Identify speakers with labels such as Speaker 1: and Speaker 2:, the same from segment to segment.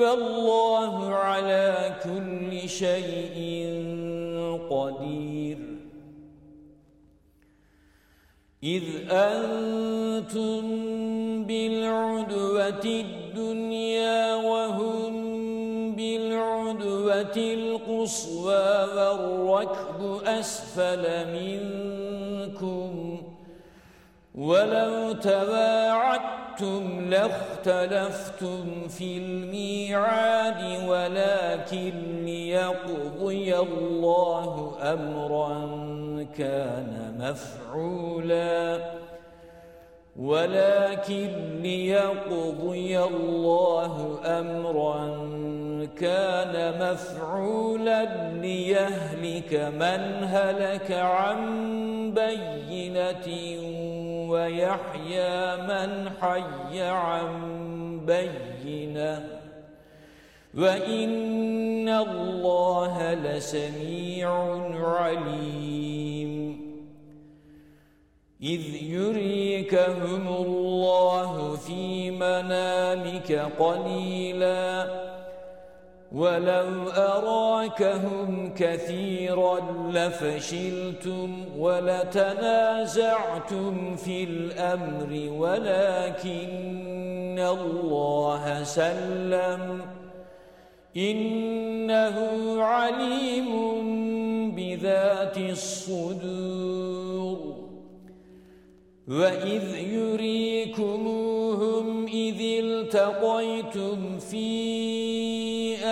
Speaker 1: فالله على كل شيء قدير إذ أنتم بالعدوة الدنيا وهم بالعدوة القصوى والركب أسفل منكم وَلَوْ تباعدتم لَاخْتَلَفْتُمْ فِي الْمِيعَادِ وَلَكِنْ لِيَقْضِيَ اللَّهُ أَمْرًا كَانَ مَفْعُولًا وَلَكِنْ لِيَقْضِيَ اللَّهُ أَمْرًا كَانَ مَفْعُولًا لِيَهْلِكَ مَنْ هَلَكَ عَنْ بَيِّنَةٍ ويحيى من حي عن بينه وإن الله لسميع عليم إذ يريكهم الله في منامك قليلاً وَلَوْ أَرَاكَهُمْ كَثِيرًا لَفَشِلْتُمْ وَلَتَنَازَعْتُمْ فِي الْأَمْرِ وَلَكِنَّ اللَّهَ سَلَّمَ إِنَّهُ عَلِيمٌ بِذَاتِ الصُّدُورِ وَإِذْ يُرِيكُمُوهُمْ إِذِ الْتَقَيْتُمْ فيه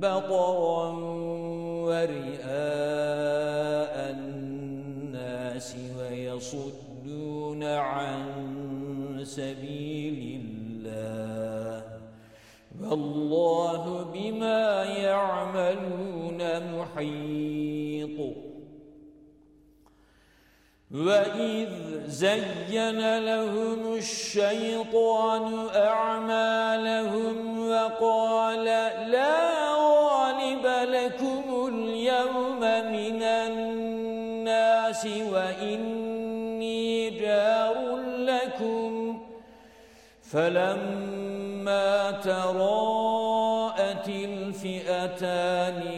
Speaker 1: بطرا ورئاء الناس ويصدون عن سبيل الله والله بما يعملون محيط وَإِذْ زَيَّنَ لَهُمُ الشَّيْطَانُ أَعْمَالَهُمْ وَقَالَ لَا غَالِبَ لَكُمُ الْيَوْمَ مِنَ النَّاسِ وَإِنِّي جَارٌ لَكُمْ فَلَمَّا تَرَاءَتِ الْفِئَتَانِ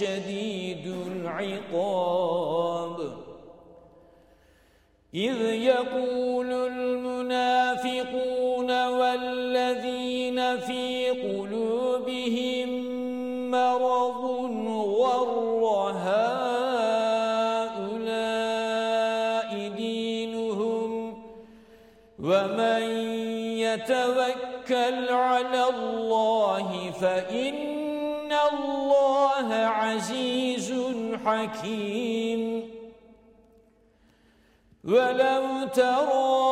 Speaker 1: شديد العقاب إذ يقول المنافقون والذين في قلوبهم مرض ورها دينهم ومن يتوكل على الله فإن الله عزيز حكيم ولو ترى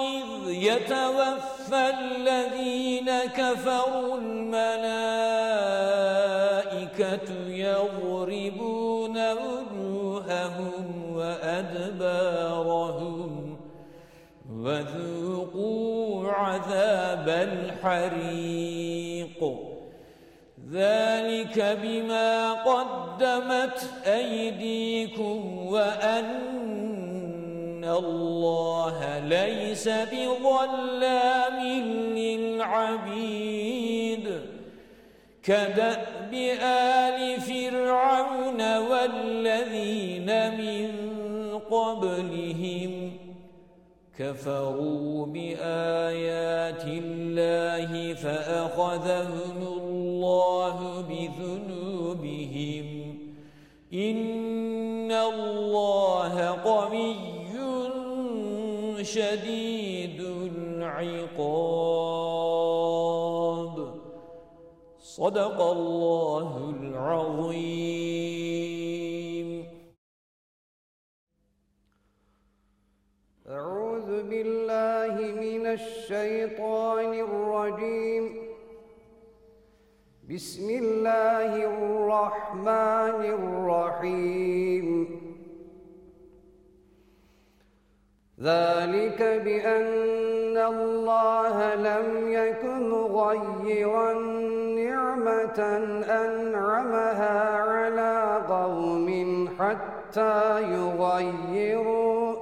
Speaker 1: إذ يتوفى الذين كفروا الملائكة يغربون وجوههم وأدبارهم وذوقوا عذاب الحريم ذلك بما قدمت أيديكم وأن الله ليس بظلام للعبيد كدأب آل فرعون والذين من قبلهم كفروا بآيات الله فأخذهم الله بذنوبهم إن الله قوي شديد العقاب صدق الله العظيم
Speaker 2: بالله من الشيطان الرجيم بسم الله الرحمن الرحيم ذلك بأن الله لم يكن غيرا نعمة أنعمها على قوم حتى يغيروا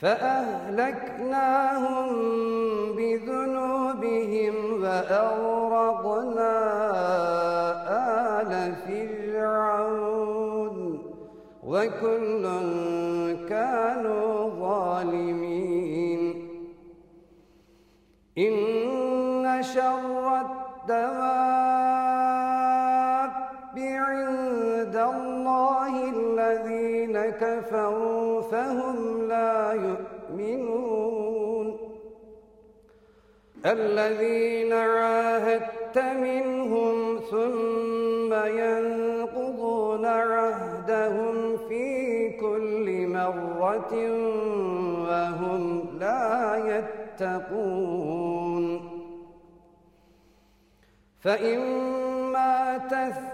Speaker 2: فأهلكناهم بذنوبهم وأغرقنا آل فرعون وكل كانوا ظالمين إن شر الدواب عند الله الذين كفروا الذين عاهدت منهم ثم ينقضون عهدهم في كل مرة وهم لا يتقون فإما تثبت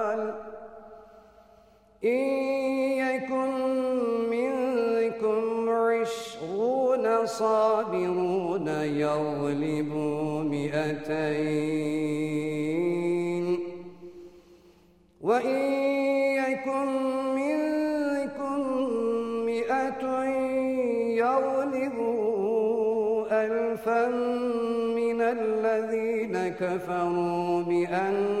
Speaker 2: إن يكن منكم عشرون صابرون يغلبوا مئتين وإن يكن منكم مئة يغلبوا ألفا من الذين كفروا بأن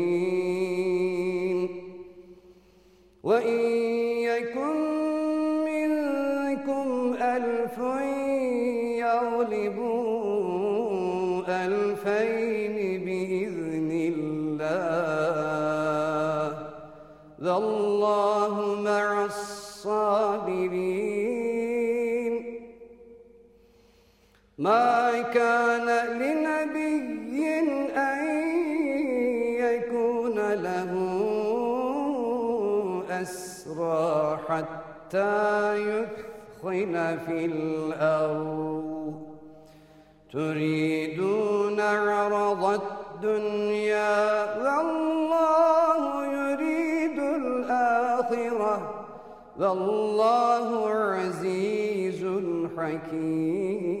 Speaker 2: وإن يكن منكم ألف يغلبوا ألفين بإذن الله والله مع الصابرين ما كان لنبي حتى يثخن في الأرض تريدون عرض الدنيا والله يريد الآخرة والله عزيز حكيم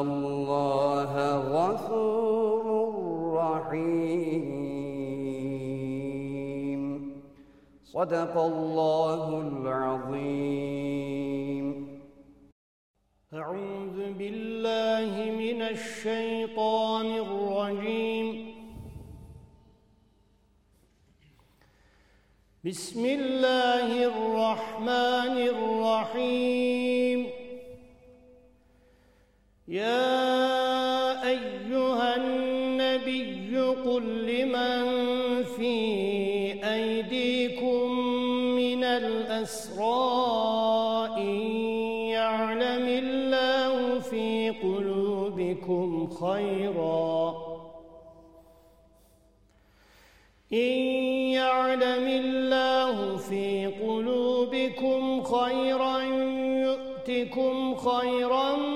Speaker 2: الله غفور رحيم صدق الله العظيم
Speaker 3: أعوذ بالله من الشيطان الرجيم بسم الله الرحمن الرحيم يا أيها النبي قل لمن في أيديكم من الأسراء يعلم الله في قلوبكم خيرا إن يعلم الله في قلوبكم خيرا يؤتكم خيرا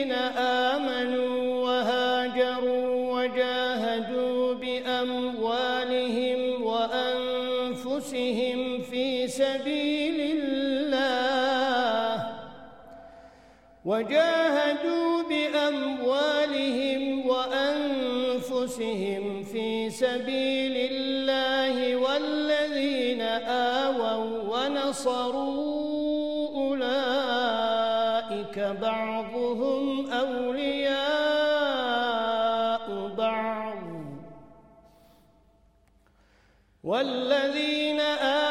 Speaker 3: وجاهدوا بأموالهم وأنفسهم في سبيل الله والذين آووا ونصروا أولئك بعضهم أولياء بعض والذين آووا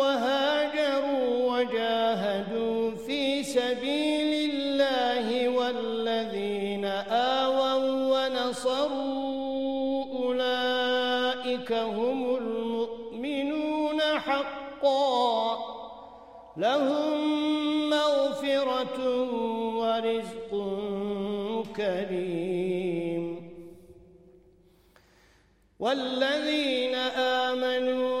Speaker 3: كريم والذين آمنوا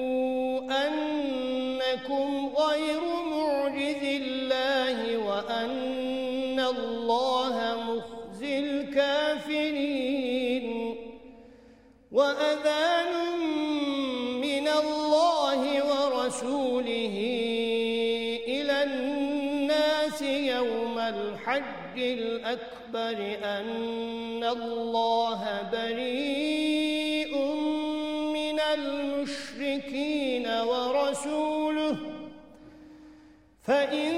Speaker 3: الأكبر أن الله بريء من المشركين ورسوله فإن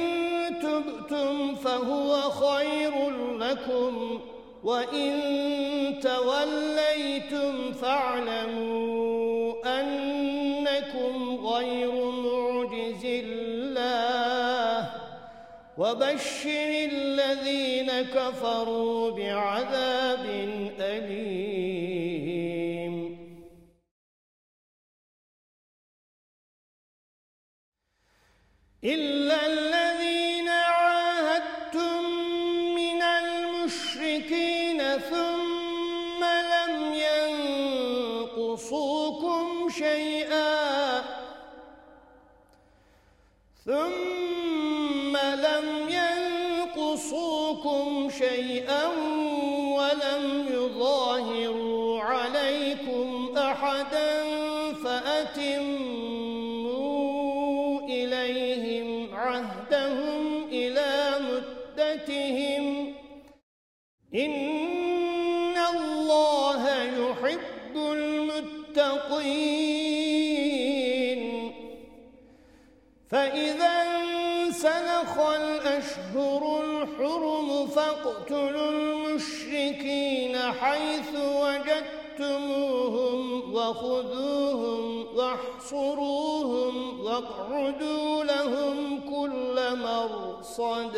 Speaker 3: تبتم فهو خير لكم وإن توليتم فاعلمون وبشر الذين كفروا بعذاب أليم إلا الذين عاهدتم من المشركين ثم لم ينقصوكم شيئا ثم إِنَّ اللَّهَ يُحِبُّ الْمُتَّقِينَ فَإِذَا انسلخ الأشهر الحرم فاقتلوا المشركين حيث وجدتموهم وخذوهم واحصروهم واقعدوا لهم كل مرصد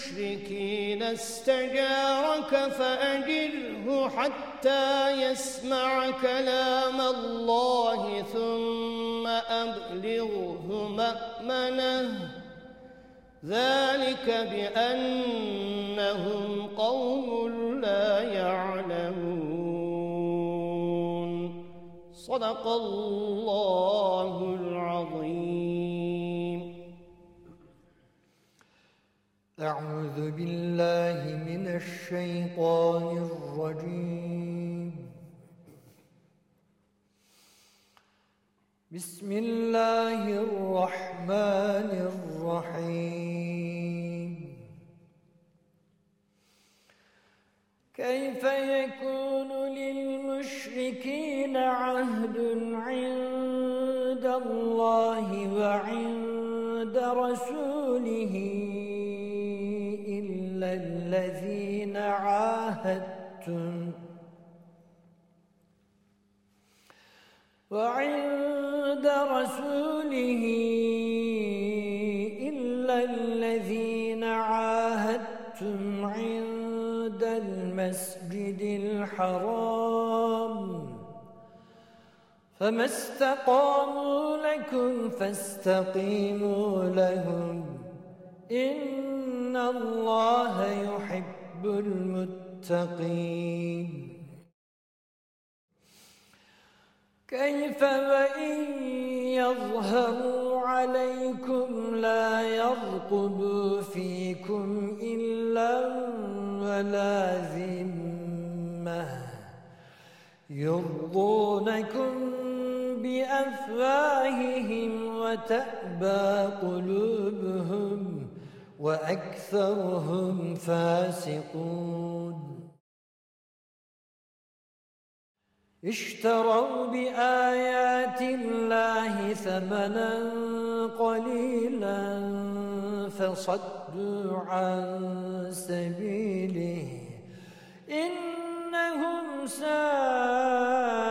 Speaker 3: استجارك فأجره حتى يسمع كلام الله ثم أبلغه مأمنه ذلك بأنهم قوم لا يعلمون صدق الله
Speaker 4: أعوذ بالله من الشيطان الرجيم بسم الله الرحمن الرحيم كيف يكون للمشركين عهد عند الله وعند رسوله الذين عاهدتم وعند رسوله إلا الذين عاهدتم عند المسجد الحرام فما استقاموا لكم فاستقيموا لهم إِنَّ اللَّهَ يُحِبُّ الْمُتَّقِينَ كيف وإن يظهروا عليكم لا يرقبوا فيكم إلا ولا ذمة يرضونكم بأفواههم وتأبى قلوبهم وأكثرهم فاسقون اشتروا بآيات الله ثمنا قليلا فصدوا عن سبيله إنهم سائلون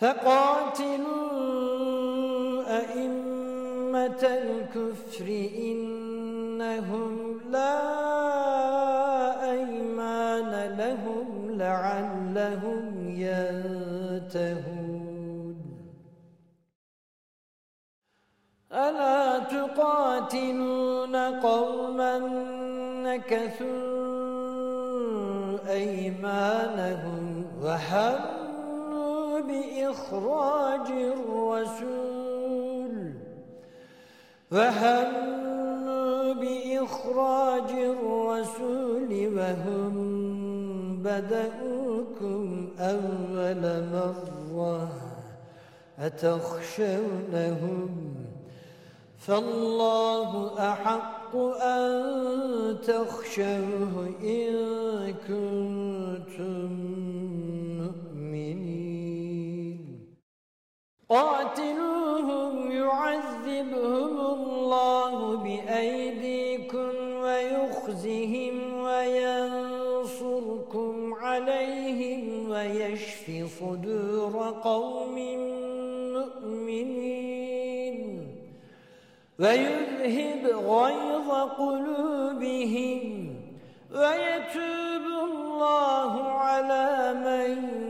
Speaker 4: فقاتلوا أئمة الكفر إنهم لا أيمان لهم لعلهم ينتهون ألا تقاتلون قوما نكثوا أيمانهم وحمد بإخراج الرسول وهم بإخراج الرسول وهم بدأوكم أول مرة أتخشونهم فالله أحق أن تخشوه إن كنتم قاتلوهم يعذبهم الله بأيديكم ويخزهم وينصركم عليهم ويشفي صدور قوم مؤمنين ويذهب غيظ قلوبهم ويتوب الله على من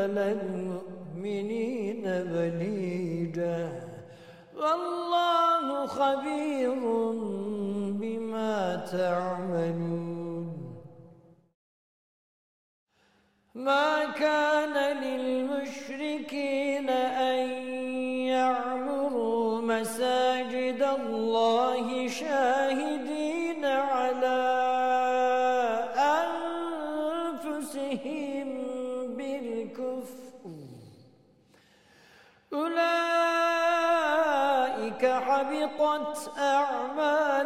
Speaker 4: وللمؤمنين بليجا والله خبير بما تعملون ما كان للمشركين أن يعمروا مساجد الله شاهدين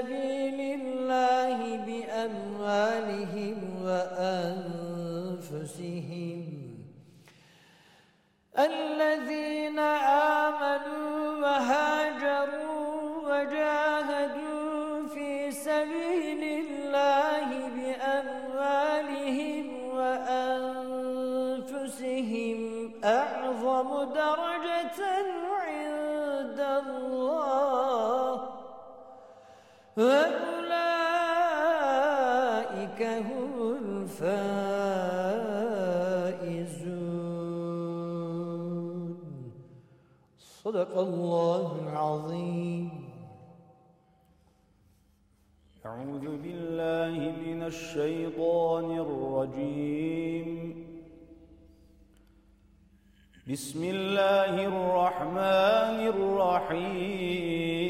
Speaker 4: سبيل الله بأموالهم وأنفسهم الذين آمنوا وهاجروا وأولئك هم الفائزون صدق الله العظيم
Speaker 5: أعوذ بالله من الشيطان الرجيم بسم الله الرحمن الرحيم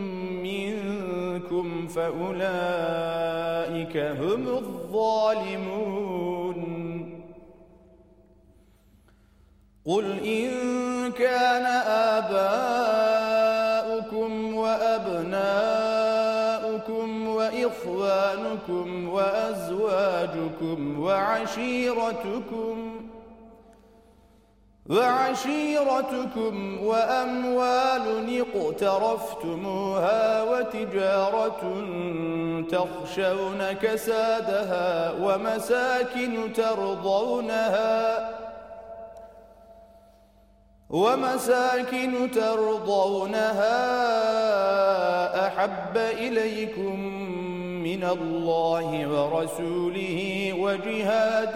Speaker 5: ربكم فأولئك هم الظالمون قل إن كان آباؤكم وأبناؤكم وإخوانكم وأزواجكم وعشيرتكم وعشيرتكم وأموال اقترفتموها وتجارة تخشون كسادها ومساكن ترضونها ومساكن ترضونها أحب إليكم من الله ورسوله وجهاد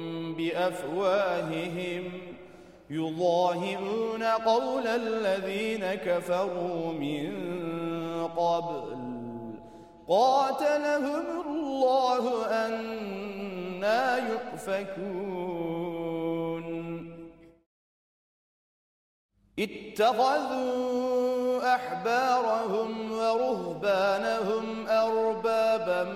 Speaker 5: بأفواههم يظاهرون قول الذين كفروا من قبل قاتلهم الله أنا يؤفكون اتخذوا أحبارهم ورهبانهم أربابا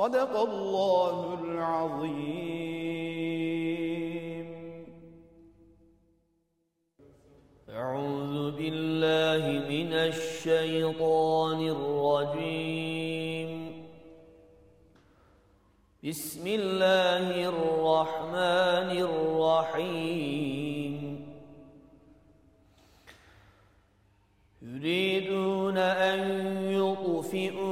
Speaker 5: صدق الله العظيم
Speaker 6: أعوذ بالله من الشيطان الرجيم بسم الله الرحمن الرحيم يريدون أن يطفئوا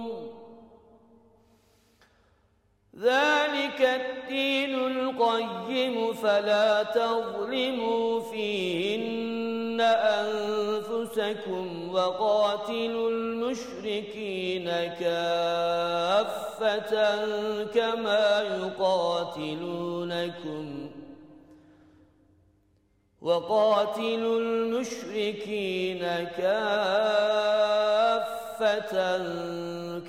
Speaker 6: ذلك الدين القيم فلا تظلموا فيهن أنفسكم وقاتلوا المشركين كافة كما يقاتلونكم وقاتلوا المشركين كافة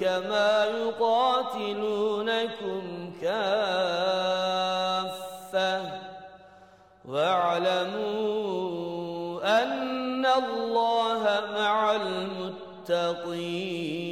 Speaker 6: كما يقاتلونكم كافة واعلموا أن الله مع المتقين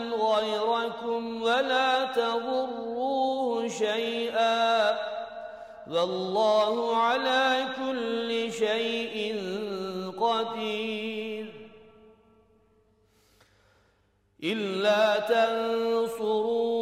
Speaker 6: غيركم ولا تضروه شيئا والله على كل شيء قدير إلا تنصرون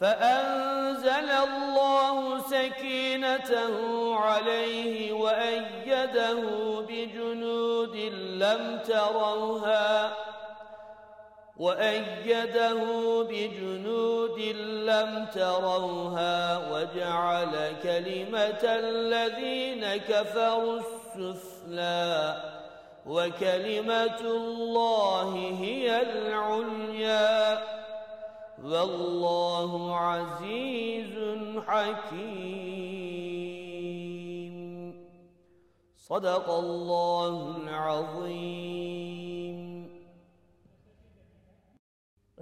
Speaker 6: فأنزل الله سكينته عليه وأيده بجنود لم تروها وأيده بجنود لم تروها وجعل كلمة الذين كفروا السفلى وكلمة الله هي العليا والله عزيز حكيم صدق الله العظيم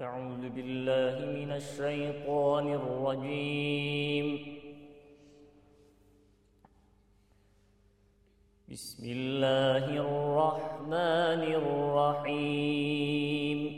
Speaker 7: أعوذ بالله من الشيطان الرجيم بسم الله الرحمن الرحيم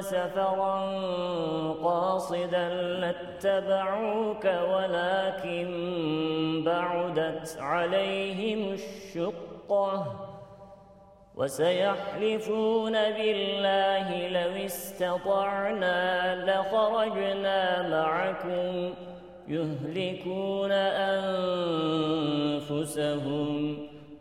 Speaker 7: سفرا قاصدا لاتبعوك ولكن بعدت عليهم الشقة وسيحلفون بالله لو استطعنا لخرجنا معكم يهلكون أنفسهم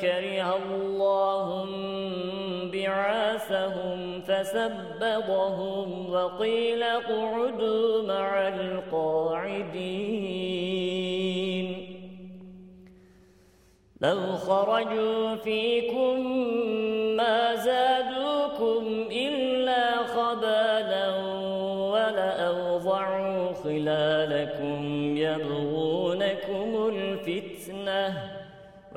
Speaker 7: كره الله بعاثهم فسببهم وقيل اقعدوا مع القاعدين لو خرجوا فيكم ما زادوكم إلا خبالا ولأوضعوا خلالكم يبغونكم الفتنه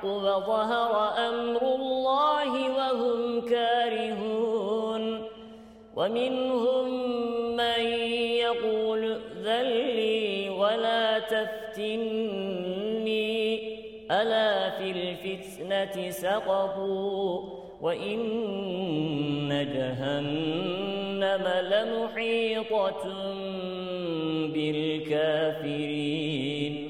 Speaker 7: الحق وظهر أمر الله وهم كارهون ومنهم من يقول ذلي ولا تفتني ألا في الفتنة سقطوا وإن جهنم لمحيطة بالكافرين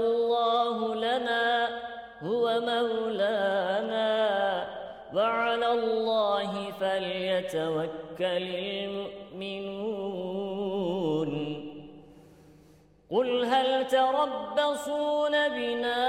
Speaker 7: الله لنا هو مولانا وعلى الله فليتوكل المؤمنون قل هل تربصون بنا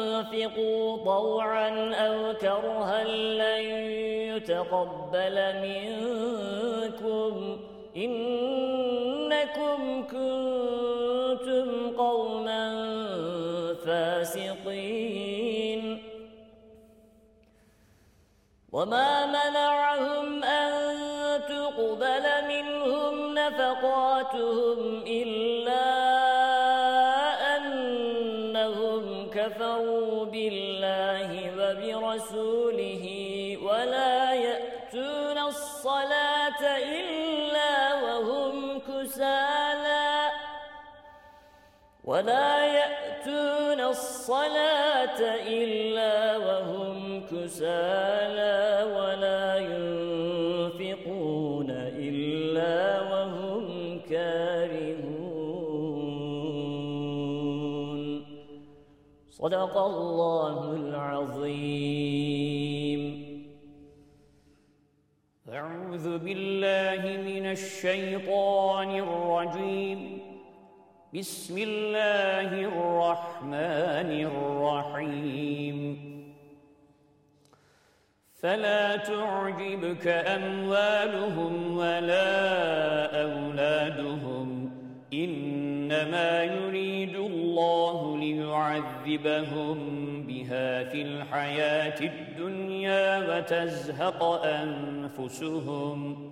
Speaker 7: أنفقوا طوعا أو كرها لن يتقبل منكم إنكم كنتم قوما فاسقين وما منعهم أن تقبل منهم نفقاتهم إلا ولا يأتون الصلاة إلا وهم كسالى ولا ينفقون إلا وهم كارهون صدق الله العظيم
Speaker 8: أعوذ بالله من الشيطان الرجيم بسم الله الرحمن الرحيم فلا تعجبك أموالهم ولا أولادهم إنما يريد الله ليعذبهم بها في الحياة الدنيا وتزهق أنفسهم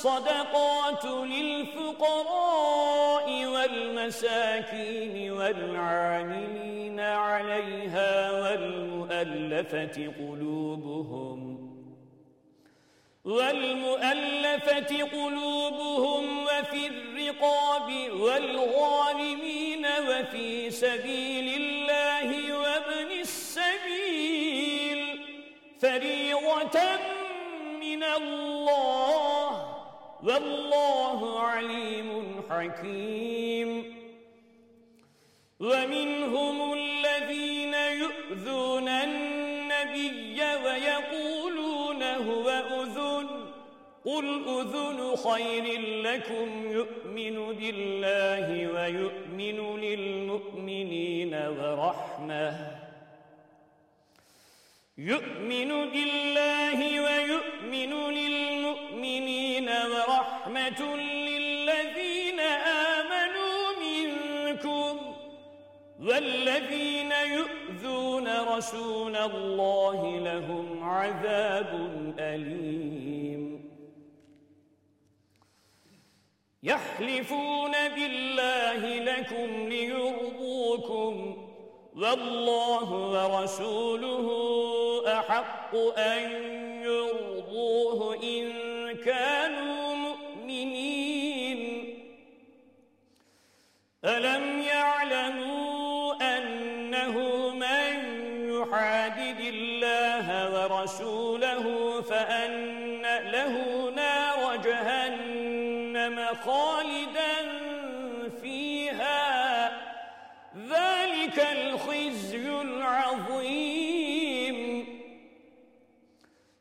Speaker 8: الصدقات للفقراء والمساكين والعاملين عليها والمؤلفة قلوبهم والمؤلفة قلوبهم وفي الرقاب والغالمين وفي سبيل الله وابن السبيل فريضة من الله والله عليم حكيم ومنهم الذين يؤذون النبي ويقولون هو أذن قل أذن خير لكم يؤمن بالله ويؤمن للمؤمنين ورحمه يؤمن بالله ويؤمن للمؤمنين للذين آمنوا منكم والذين يؤذون رسول الله لهم عذاب أليم يحلفون بالله لكم ليرضوكم والله ورسوله أحق أن يرضوه إن كان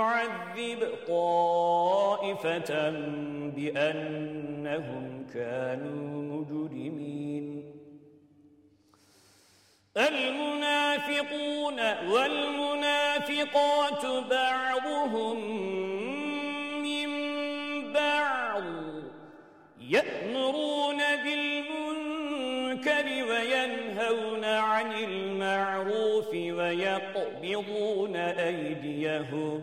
Speaker 8: يعذب طائفة بأنهم كانوا مجرمين المنافقون والمنافقات بعضهم من بعض يأمرون بالمنكر وينهون عن المعروف ويقبضون أيديهم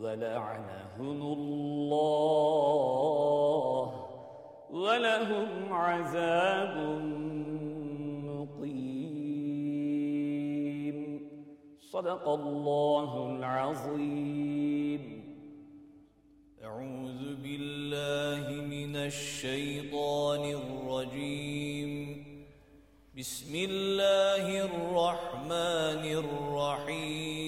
Speaker 8: ولعنهم الله ولهم عذاب مقيم
Speaker 9: صدق الله العظيم أعوذ بالله من الشيطان الرجيم بسم الله الرحمن الرحيم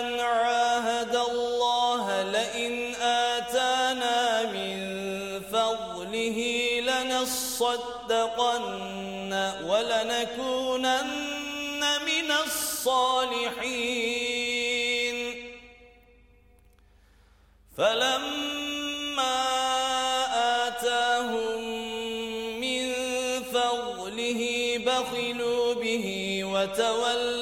Speaker 9: ومن عاهد الله لئن آتانا من فضله لنصدقن ولنكونن من الصالحين فلما آتاهم من فضله بخلوا به وتولوا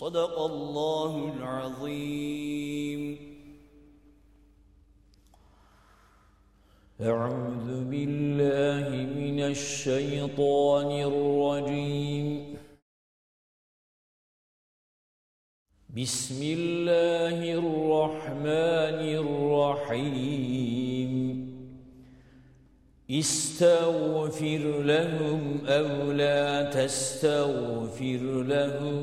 Speaker 9: صدق الله العظيم
Speaker 1: أعوذ بالله من الشيطان الرجيم بسم الله الرحمن الرحيم استغفر لهم أو لا تستغفر لهم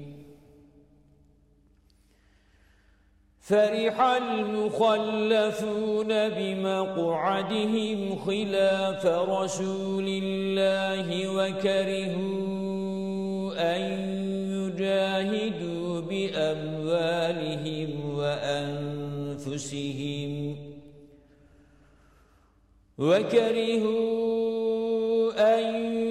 Speaker 1: فرح المخلفون بمقعدهم خلاف رسول الله وكرهوا أن يجاهدوا بأموالهم وأنفسهم وكرهوا أن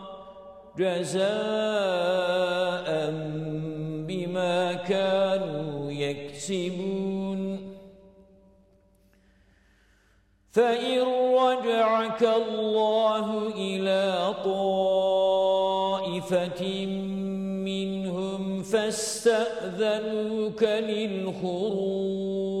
Speaker 1: جزاء بما كانوا يكسبون فإن رجعك الله إلى طائفة منهم فاستأذنوك للخروج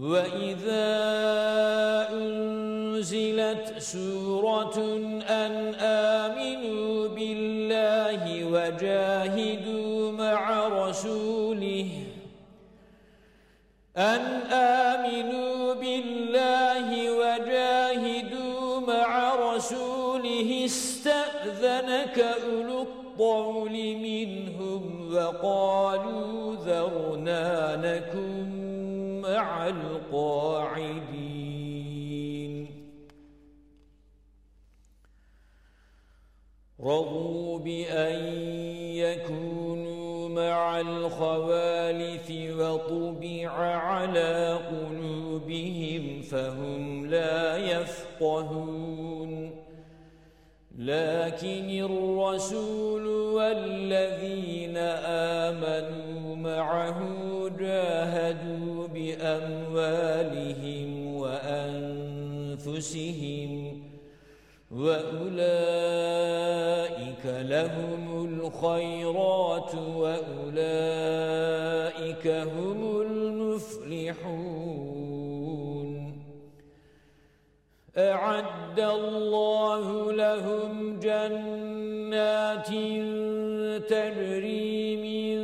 Speaker 1: وَإِذَا أُنْزِلَتْ سُورَةٌ أَنْ آمِنُوا بِاللَّهِ وَجَاهِدُوا مَعَ رَسُولِهِ أَنْ آمِنُوا بِاللَّهِ وَجَاهِدُوا مَعَ رَسُولِهِ اسْتَأْذَنَكَ أُولُو الطَّوْلِ مِنْهُمْ وَقَالُوا ذَرْنَا نَكُونَ قاعدين رضوا بأن يكونوا مع الخوالف وطبع على قلوبهم فهم لا يفقهون لكن الرسول والذين آمنوا معه جاهدون أموالهم وأنفسهم وأولئك لهم الخيرات وأولئك هم المفلحون أعد الله لهم جنات تجري من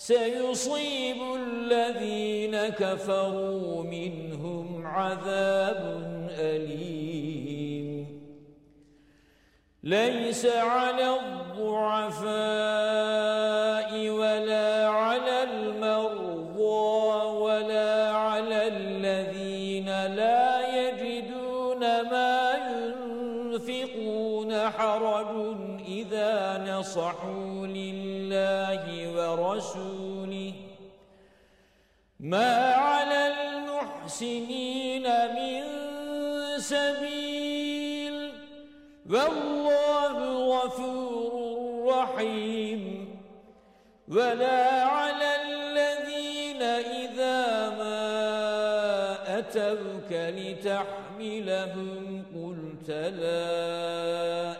Speaker 1: سيصيب الذين كفروا منهم عذاب أليم ليس على الضعفاء ولا رعد إذا نصحوا لله ورسوله ما على المحسنين من سبيل والله غفور رحيم ولا على الذين إذا ما أتوك لتحملهم قلت لا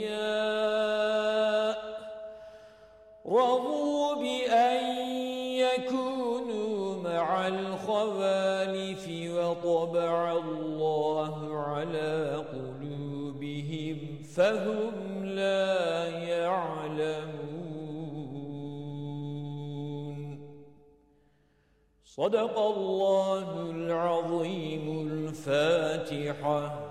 Speaker 1: الخوالف وطبع الله على قلوبهم فهم لا يعلمون صدق الله العظيم الفاتحة